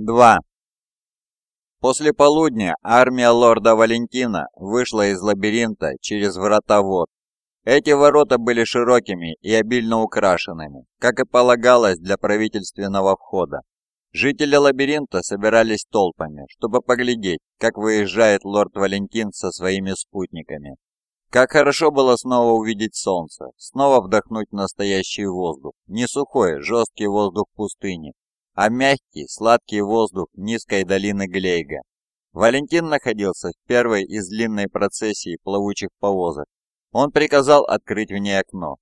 2. После полудня армия лорда Валентина вышла из лабиринта через врата вод. Эти ворота были широкими и обильно украшенными, как и полагалось для правительственного входа. Жители лабиринта собирались толпами, чтобы поглядеть, как выезжает лорд Валентин со своими спутниками. Как хорошо было снова увидеть солнце, снова вдохнуть настоящий воздух, не сухой, жесткий воздух пустыни, а мягкий, сладкий воздух низкой долины Глейга. Валентин находился в первой из длинной процессии плавучих повозок. Он приказал открыть в ней окно.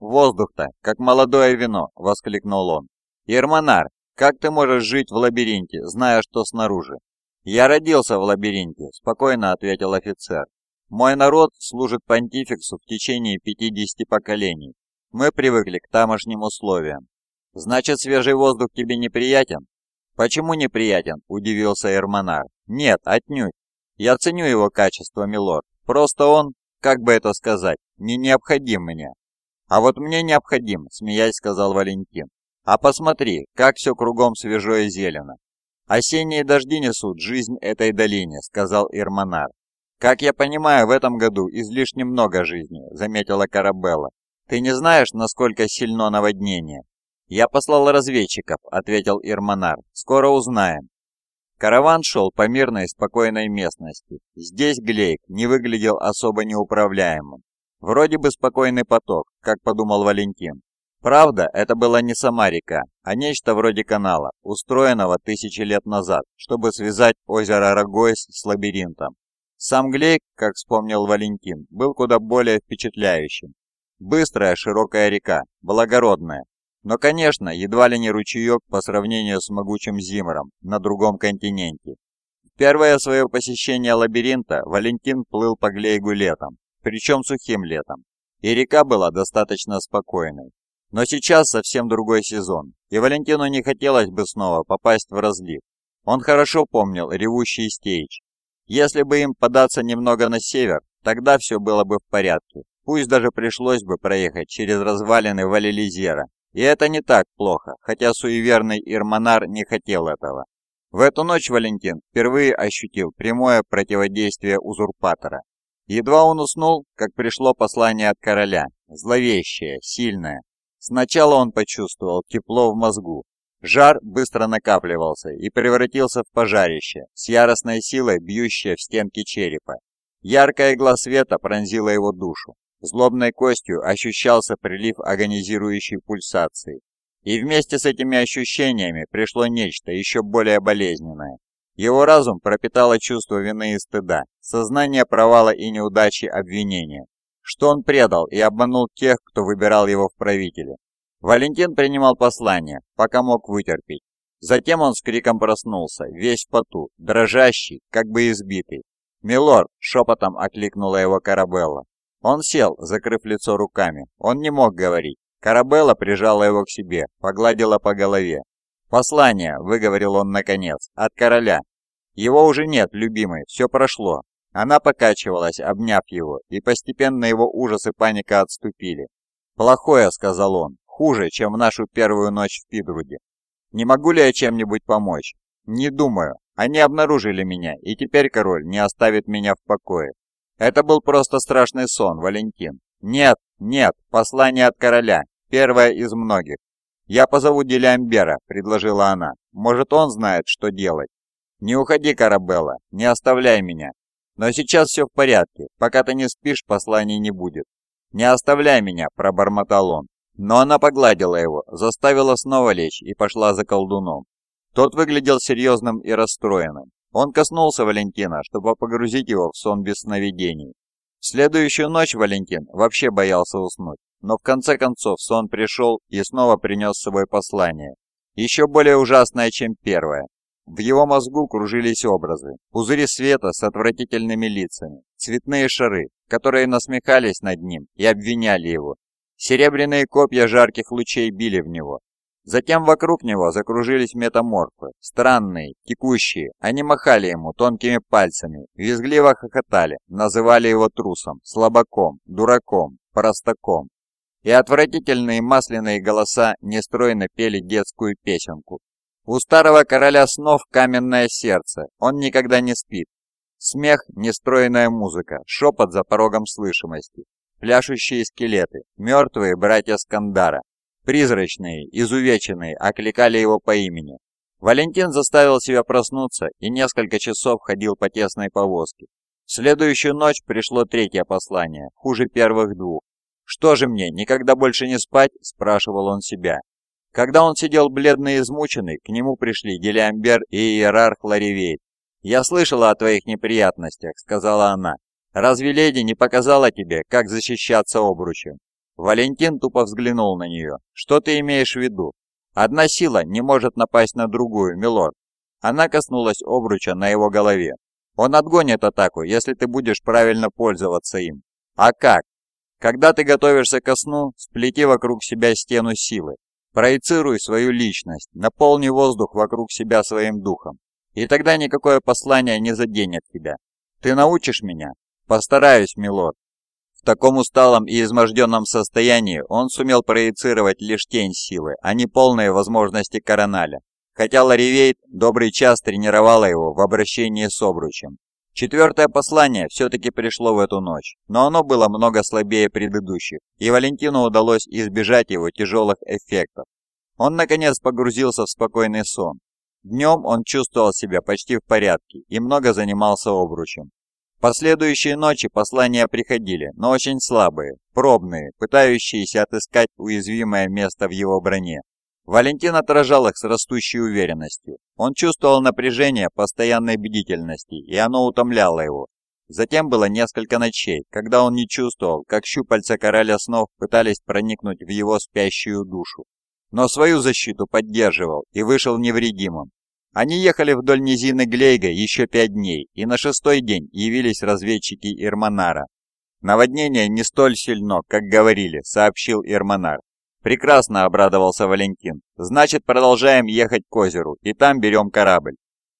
«Воздух-то, как молодое вино!» — воскликнул он. «Ермонар, как ты можешь жить в лабиринте, зная, что снаружи?» «Я родился в лабиринте», — спокойно ответил офицер. «Мой народ служит понтификсу в течение 50 поколений. Мы привыкли к тамошним условиям. «Значит, свежий воздух тебе неприятен?» «Почему неприятен?» – удивился Эрмонар. «Нет, отнюдь. Я ценю его качество, милорд. Просто он, как бы это сказать, не необходим мне». «А вот мне необходим», – смеясь сказал Валентин. «А посмотри, как все кругом свежо и зелено». «Осенние дожди несут жизнь этой долине», – сказал Ирмонар. «Как я понимаю, в этом году излишне много жизни», – заметила Карабелла. «Ты не знаешь, насколько сильно наводнение?» «Я послал разведчиков», — ответил Ирмонар. «Скоро узнаем». Караван шел по мирной спокойной местности. Здесь Глейк не выглядел особо неуправляемым. Вроде бы спокойный поток, как подумал Валентин. Правда, это была не сама река, а нечто вроде канала, устроенного тысячи лет назад, чтобы связать озеро Рогойс с лабиринтом. Сам Глейк, как вспомнил Валентин, был куда более впечатляющим. Быстрая широкая река, благородная, но, конечно, едва ли не ручеек по сравнению с могучим Зимором на другом континенте. В первое свое посещение лабиринта Валентин плыл по Глейгу летом, причем сухим летом, и река была достаточно спокойной. Но сейчас совсем другой сезон, и Валентину не хотелось бы снова попасть в разлив. Он хорошо помнил ревущий стейдж. Если бы им податься немного на север, тогда все было бы в порядке. Пусть даже пришлось бы проехать через развалины Валилизера и это не так плохо, хотя суеверный Ирмонар не хотел этого. В эту ночь Валентин впервые ощутил прямое противодействие узурпатора. Едва он уснул, как пришло послание от короля, зловещее, сильное. Сначала он почувствовал тепло в мозгу. Жар быстро накапливался и превратился в пожарище, с яростной силой бьющее в стенки черепа. Яркая игла света пронзила его душу. Злобной костью ощущался прилив агонизирующей пульсации. И вместе с этими ощущениями пришло нечто еще более болезненное. Его разум пропитало чувство вины и стыда, сознание провала и неудачи обвинения, что он предал и обманул тех, кто выбирал его в правители. Валентин принимал послание, пока мог вытерпеть. Затем он с криком проснулся, весь в поту, дрожащий, как бы избитый. «Милорд!» — шепотом окликнула его Карабелла. Он сел, закрыв лицо руками. Он не мог говорить. Карабелла прижала его к себе, погладила по голове. «Послание», — выговорил он наконец, — «от короля». «Его уже нет, любимый, все прошло». Она покачивалась, обняв его, и постепенно его ужас и паника отступили. «Плохое», — сказал он, — «хуже, чем в нашу первую ночь в Пидруде. Не могу ли я чем-нибудь помочь?» «Не думаю. Они обнаружили меня, и теперь король не оставит меня в покое. Это был просто страшный сон, Валентин. Нет, нет, послание от короля, первое из многих. Я позову Делямбера, предложила она. Может, он знает, что делать. Не уходи, Карабелла, не оставляй меня. Но сейчас все в порядке, пока ты не спишь, посланий не будет. Не оставляй меня, пробормотал он. Но она погладила его, заставила снова лечь и пошла за колдуном. Тот выглядел серьезным и расстроенным. Он коснулся Валентина, чтобы погрузить его в сон без сновидений. В следующую ночь Валентин вообще боялся уснуть, но в конце концов сон пришел и снова принес с собой послание. Еще более ужасное, чем первое. В его мозгу кружились образы, пузыри света с отвратительными лицами, цветные шары, которые насмехались над ним и обвиняли его. Серебряные копья жарких лучей били в него, Затем вокруг него закружились метаморфы, странные, текущие. Они махали ему тонкими пальцами, визгливо хохотали, называли его трусом, слабаком, дураком, простаком. И отвратительные масляные голоса нестройно пели детскую песенку. У старого короля снов каменное сердце, он никогда не спит. Смех, нестроенная музыка, шепот за порогом слышимости, пляшущие скелеты, мертвые братья Скандара, призрачные, изувеченные, окликали его по имени. Валентин заставил себя проснуться и несколько часов ходил по тесной повозке. В следующую ночь пришло третье послание, хуже первых двух. «Что же мне, никогда больше не спать?» – спрашивал он себя. Когда он сидел бледный и измученный, к нему пришли Гелиамбер и иерарх Ларивейт. «Я слышала о твоих неприятностях», — сказала она. «Разве леди не показала тебе, как защищаться обручем?» Валентин тупо взглянул на нее. «Что ты имеешь в виду? Одна сила не может напасть на другую, милорд». Она коснулась обруча на его голове. «Он отгонит атаку, если ты будешь правильно пользоваться им». «А как?» «Когда ты готовишься ко сну, сплети вокруг себя стену силы, Проецируй свою личность, наполни воздух вокруг себя своим духом, и тогда никакое послание не заденет тебя. Ты научишь меня? Постараюсь, милорд. В таком усталом и изможденном состоянии он сумел проецировать лишь тень силы, а не полные возможности Короналя, хотя Ларивейт добрый час тренировала его в обращении с обручем. Четвертое послание все-таки пришло в эту ночь, но оно было много слабее предыдущих, и Валентину удалось избежать его тяжелых эффектов. Он наконец погрузился в спокойный сон. Днем он чувствовал себя почти в порядке и много занимался обручем. Последующие ночи послания приходили, но очень слабые, пробные, пытающиеся отыскать уязвимое место в его броне. Валентин отражал их с растущей уверенностью. Он чувствовал напряжение постоянной бдительности, и оно утомляло его. Затем было несколько ночей, когда он не чувствовал, как щупальца короля снов пытались проникнуть в его спящую душу. Но свою защиту поддерживал и вышел невредимым. Они ехали вдоль низины Глейга еще пять дней, и на шестой день явились разведчики Ирманара. «Наводнение не столь сильно, как говорили», — сообщил Ирманар. Прекрасно обрадовался Валентин. Значит, продолжаем ехать к озеру, и там берем корабль.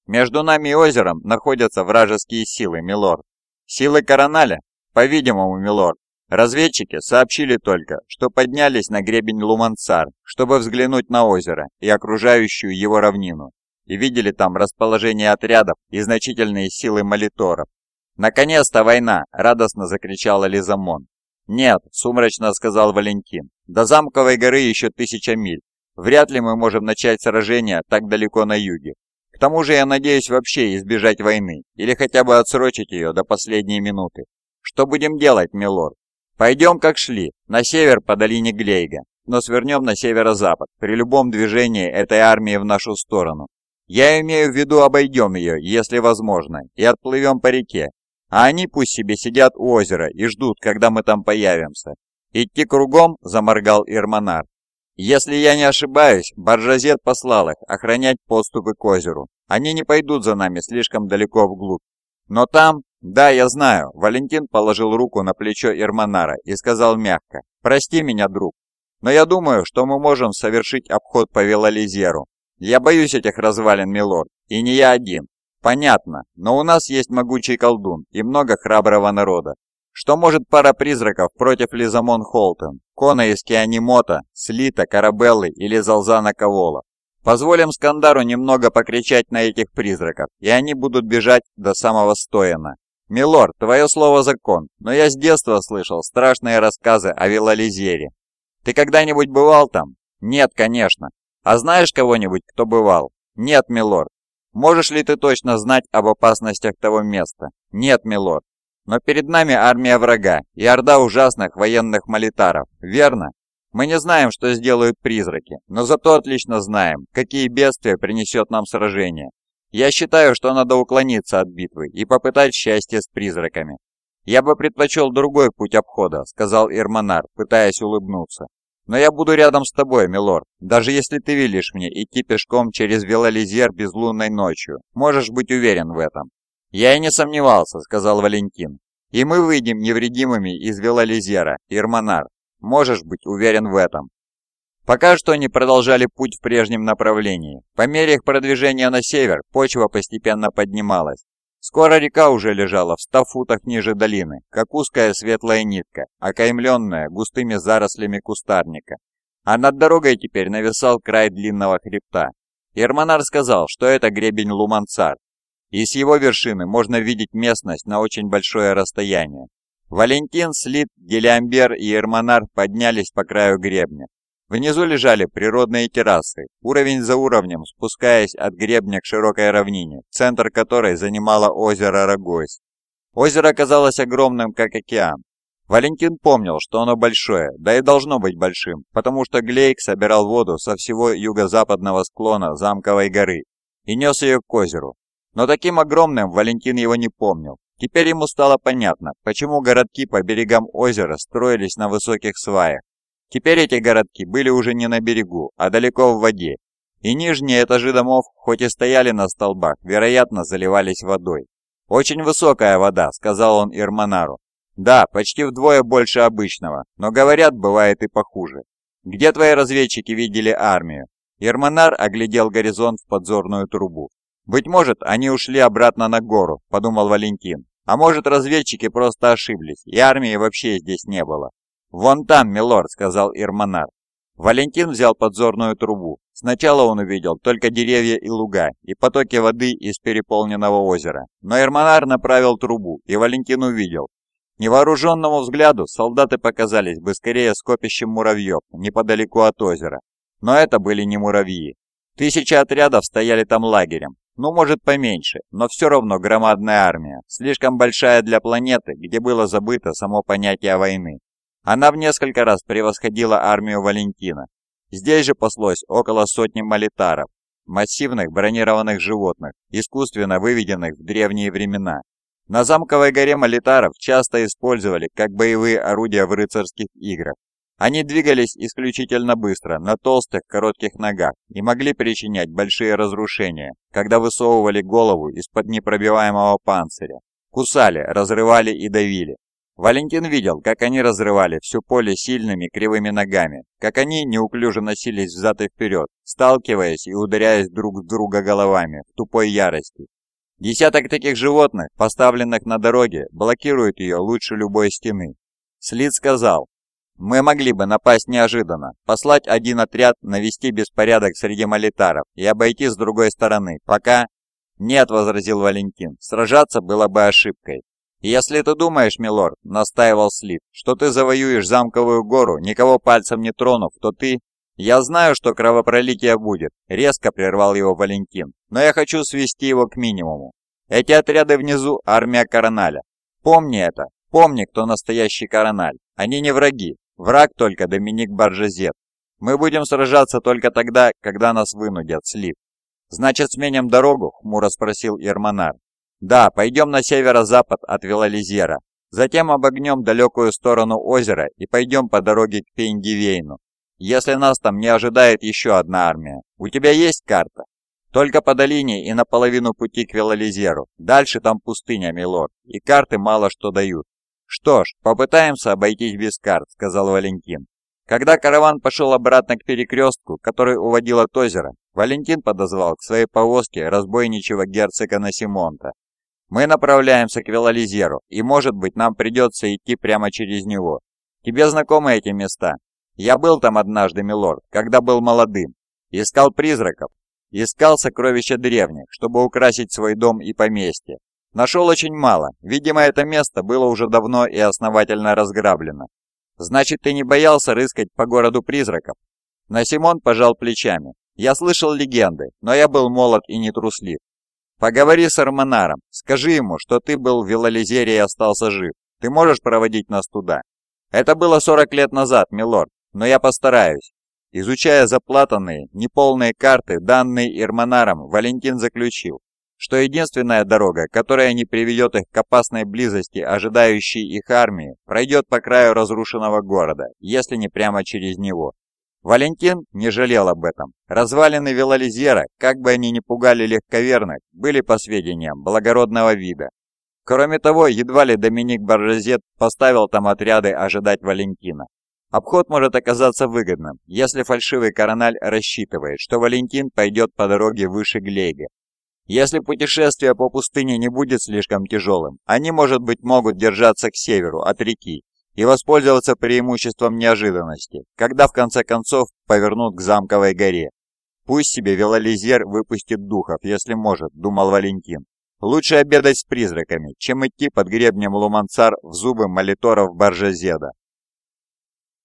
Между нами и озером находятся вражеские силы, милорд. Силы Короналя? По-видимому, милорд. Разведчики сообщили только, что поднялись на гребень Лумансар, чтобы взглянуть на озеро и окружающую его равнину, и видели там расположение отрядов и значительные силы молиторов. «Наконец-то война!» – радостно закричала Лизамон. «Нет», — сумрачно сказал Валентин, — «до замковой горы еще тысяча миль. Вряд ли мы можем начать сражение так далеко на юге. К тому же я надеюсь вообще избежать войны, или хотя бы отсрочить ее до последней минуты. Что будем делать, милорд? Пойдем, как шли, на север по долине Глейга, но свернем на северо-запад при любом движении этой армии в нашу сторону. Я имею в виду обойдем ее, если возможно, и отплывем по реке, а они пусть себе сидят у озера и ждут, когда мы там появимся. Идти кругом, заморгал Ирмонар. Если я не ошибаюсь, Баржазет послал их охранять подступы к озеру. Они не пойдут за нами слишком далеко вглубь. Но там, да, я знаю, Валентин положил руку на плечо Ирмонара и сказал мягко, «Прости меня, друг, но я думаю, что мы можем совершить обход по Велализеру. Я боюсь этих развалин, милорд, и не я один. Понятно, но у нас есть могучий колдун и много храброго народа. Что может пара призраков против Лизамон Холтон, Кона из Кианимота, Слита, Карабеллы или Залзана Кавола? Позволим Скандару немного покричать на этих призраков, и они будут бежать до самого Стояна. Милорд, твое слово закон, но я с детства слышал страшные рассказы о Вилализере. Ты когда-нибудь бывал там? Нет, конечно. А знаешь кого-нибудь, кто бывал? Нет, милорд. Можешь ли ты точно знать об опасностях того места? Нет, милорд. Но перед нами армия врага и орда ужасных военных молитаров, верно? Мы не знаем, что сделают призраки, но зато отлично знаем, какие бедствия принесет нам сражение. Я считаю, что надо уклониться от битвы и попытать счастье с призраками. Я бы предпочел другой путь обхода, сказал Ирмонар, пытаясь улыбнуться. Но я буду рядом с тобой, милорд, даже если ты велишь мне идти пешком через Велолизер безлунной ночью. Можешь быть уверен в этом». «Я и не сомневался», — сказал Валентин. «И мы выйдем невредимыми из Велолизера, Ирмонар. Можешь быть уверен в этом». Пока что они продолжали путь в прежнем направлении. По мере их продвижения на север, почва постепенно поднималась. Скоро река уже лежала в ста футах ниже долины, как узкая светлая нитка, окаймленная густыми зарослями кустарника. А над дорогой теперь нависал край длинного хребта. Ирманар сказал, что это гребень Лумансар, и с его вершины можно видеть местность на очень большое расстояние. Валентин, Слит, Гелиамбер и Ирманар поднялись по краю гребня. Внизу лежали природные террасы, уровень за уровнем, спускаясь от гребня к широкой равнине, центр которой занимало озеро Рогойс. Озеро казалось огромным, как океан. Валентин помнил, что оно большое, да и должно быть большим, потому что Глейк собирал воду со всего юго-западного склона Замковой горы и нес ее к озеру. Но таким огромным Валентин его не помнил. Теперь ему стало понятно, почему городки по берегам озера строились на высоких сваях. Теперь эти городки были уже не на берегу, а далеко в воде, и нижние этажи домов, хоть и стояли на столбах, вероятно, заливались водой. «Очень высокая вода», — сказал он Ирманару. «Да, почти вдвое больше обычного, но, говорят, бывает и похуже. Где твои разведчики видели армию?» Ирманар оглядел горизонт в подзорную трубу. «Быть может, они ушли обратно на гору», — подумал Валентин. «А может, разведчики просто ошиблись, и армии вообще здесь не было. «Вон там, милорд», — сказал Ирманар. Валентин взял подзорную трубу. Сначала он увидел только деревья и луга, и потоки воды из переполненного озера. Но Ирманар направил трубу, и Валентин увидел. Невооруженному взгляду солдаты показались бы скорее скопищем муравьев неподалеку от озера. Но это были не муравьи. Тысячи отрядов стояли там лагерем. Ну, может, поменьше, но все равно громадная армия, слишком большая для планеты, где было забыто само понятие войны. Она в несколько раз превосходила армию Валентина. Здесь же паслось около сотни малитаров, массивных бронированных животных, искусственно выведенных в древние времена. На замковой горе малитаров часто использовали как боевые орудия в рыцарских играх. Они двигались исключительно быстро, на толстых, коротких ногах и могли причинять большие разрушения, когда высовывали голову из-под непробиваемого панциря. Кусали, разрывали и давили. Валентин видел, как они разрывали все поле сильными кривыми ногами, как они неуклюже носились взад и вперед, сталкиваясь и ударяясь друг с друга головами в тупой ярости. Десяток таких животных, поставленных на дороге, блокируют ее лучше любой стены. Слид сказал, «Мы могли бы напасть неожиданно, послать один отряд, навести беспорядок среди малитаров и обойти с другой стороны, пока...» «Нет», — возразил Валентин, — «сражаться было бы ошибкой. «Если ты думаешь, милорд», — настаивал Слит, — «что ты завоюешь замковую гору, никого пальцем не тронув, то ты...» «Я знаю, что кровопролитие будет», — резко прервал его Валентин, «но я хочу свести его к минимуму. Эти отряды внизу — армия Короналя. Помни это, помни, кто настоящий Корональ. Они не враги, враг только Доминик Баржезет. Мы будем сражаться только тогда, когда нас вынудят, Слит». «Значит, сменим дорогу?» — хмуро спросил Ермонар. Да, пойдем на северо-запад от Вилализера. Затем обогнем далекую сторону озера и пойдем по дороге к Пейндивейну. Если нас там не ожидает еще одна армия. У тебя есть карта? Только по долине и наполовину пути к Вилализеру. Дальше там пустыня, милорд, и карты мало что дают. Что ж, попытаемся обойтись без карт, сказал Валентин. Когда караван пошел обратно к перекрестку, который уводил от озера, Валентин подозвал к своей повозке разбойничего герцога Насимонта мы направляемся к Велолизеру, и, может быть, нам придется идти прямо через него. Тебе знакомы эти места? Я был там однажды, милорд, когда был молодым. Искал призраков. Искал сокровища древних, чтобы украсить свой дом и поместье. Нашел очень мало. Видимо, это место было уже давно и основательно разграблено. Значит, ты не боялся рыскать по городу призраков? Насимон пожал плечами. Я слышал легенды, но я был молод и нетруслив. Поговори с Арманаром, скажи ему, что ты был в Вилализере и остался жив. Ты можешь проводить нас туда? Это было 40 лет назад, милорд, но я постараюсь. Изучая заплатанные, неполные карты, данные Ирманаром, Валентин заключил, что единственная дорога, которая не приведет их к опасной близости ожидающей их армии, пройдет по краю разрушенного города, если не прямо через него. Валентин не жалел об этом. Развалины Велолизера, как бы они ни пугали легковерных, были, по сведениям, благородного вида. Кроме того, едва ли Доминик Баржезет поставил там отряды ожидать Валентина. Обход может оказаться выгодным, если фальшивый корональ рассчитывает, что Валентин пойдет по дороге выше Глейга. Если путешествие по пустыне не будет слишком тяжелым, они, может быть, могут держаться к северу от реки и воспользоваться преимуществом неожиданности, когда в конце концов повернут к замковой горе. Пусть себе велолизер выпустит духов, если может, думал Валентин. Лучше обедать с призраками, чем идти под гребнем Лумансар в зубы молиторов Баржазеда.